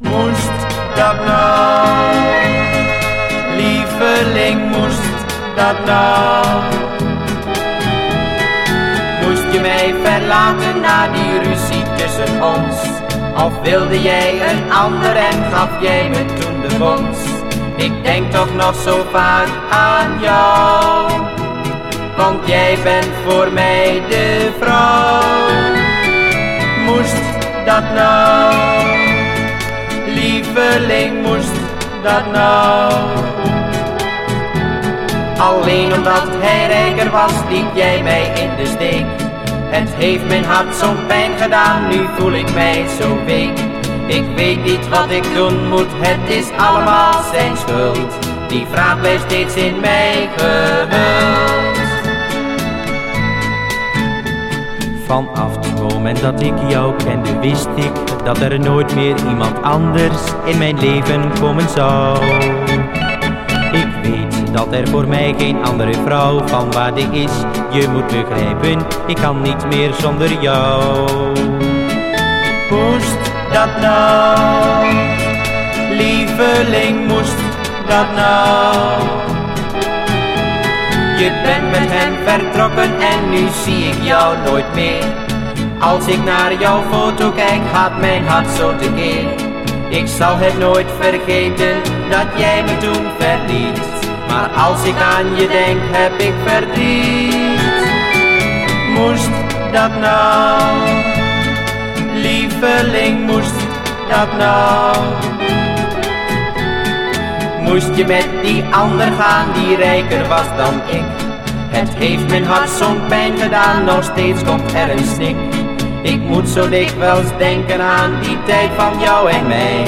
Moest dat nou? Lieveling, moest dat nou? Moest je mij verlaten na die ruzie tussen ons? Of wilde jij een ander en gaf jij me toen de bons? Ik denk toch nog zo vaak aan jou, want jij bent voor mij de vrouw. Moest dat nou? Lieveling, moest dat nou? Alleen omdat hij rijker was, liet jij mij in de steek. Het heeft mijn hart zo'n pijn gedaan, nu voel ik mij zo week. Ik weet niet wat ik doen moet, het is allemaal zijn schuld. Die vraag blijft steeds in mij gewuld. Vanaf het moment dat ik jou kende wist ik dat er nooit meer iemand anders in mijn leven komen zou. Ik weet dat er voor mij geen andere vrouw van waarde is. Je moet begrijpen, ik kan niet meer zonder jou. Moest dat nou? Lieveling, moest dat nou? Je bent met hen vertrokken en nu zie ik jou nooit meer. Als ik naar jouw foto kijk, gaat mijn hart zo tekeer. Ik zal het nooit vergeten dat jij me toen verliet. Maar als ik aan je denk, heb ik verdriet. Moest dat nou? Lieveling, moest dat nou? Moest je met die ander gaan die rijker was dan ik? Het heeft mijn hart zo'n pijn gedaan, nog steeds komt er een snik. Ik moet zo dikwijls denken aan die tijd van jou en mij.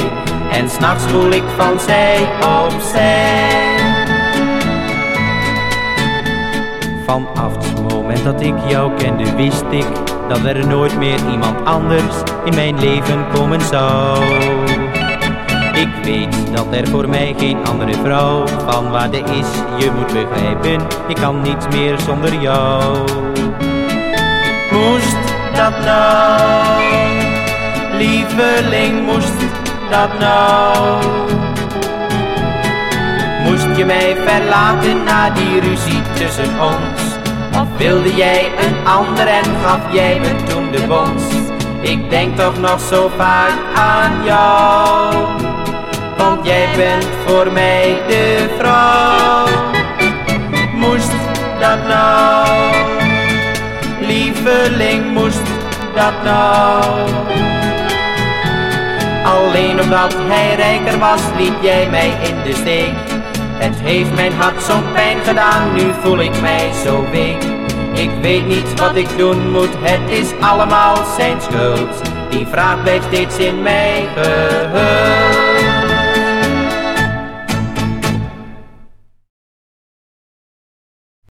En s'nachts voel ik van zij op zij. Vanaf het moment dat ik jou kende wist ik dat er nooit meer iemand anders in mijn leven komen zou. Ik weet dat er voor mij geen andere vrouw van waarde is. Je moet begrijpen, ik kan niet meer zonder jou. Moest dat nou? Lieveling, moest dat nou? Moest je mij verlaten na die ruzie tussen ons? Of wilde jij een ander en gaf jij me toen de bons? Ik denk toch nog zo vaak aan jou, want jij bent voor mij de vrouw. Moest dat nou? Lieveling, moest dat nou? Alleen omdat hij rijker was, liet jij mij in de steek. Het heeft mijn hart zo'n pijn gedaan, nu voel ik mij zo week. Ik weet niet wat ik doen moet, het is allemaal zijn schuld. Die vraag blijft steeds in mij gehuld.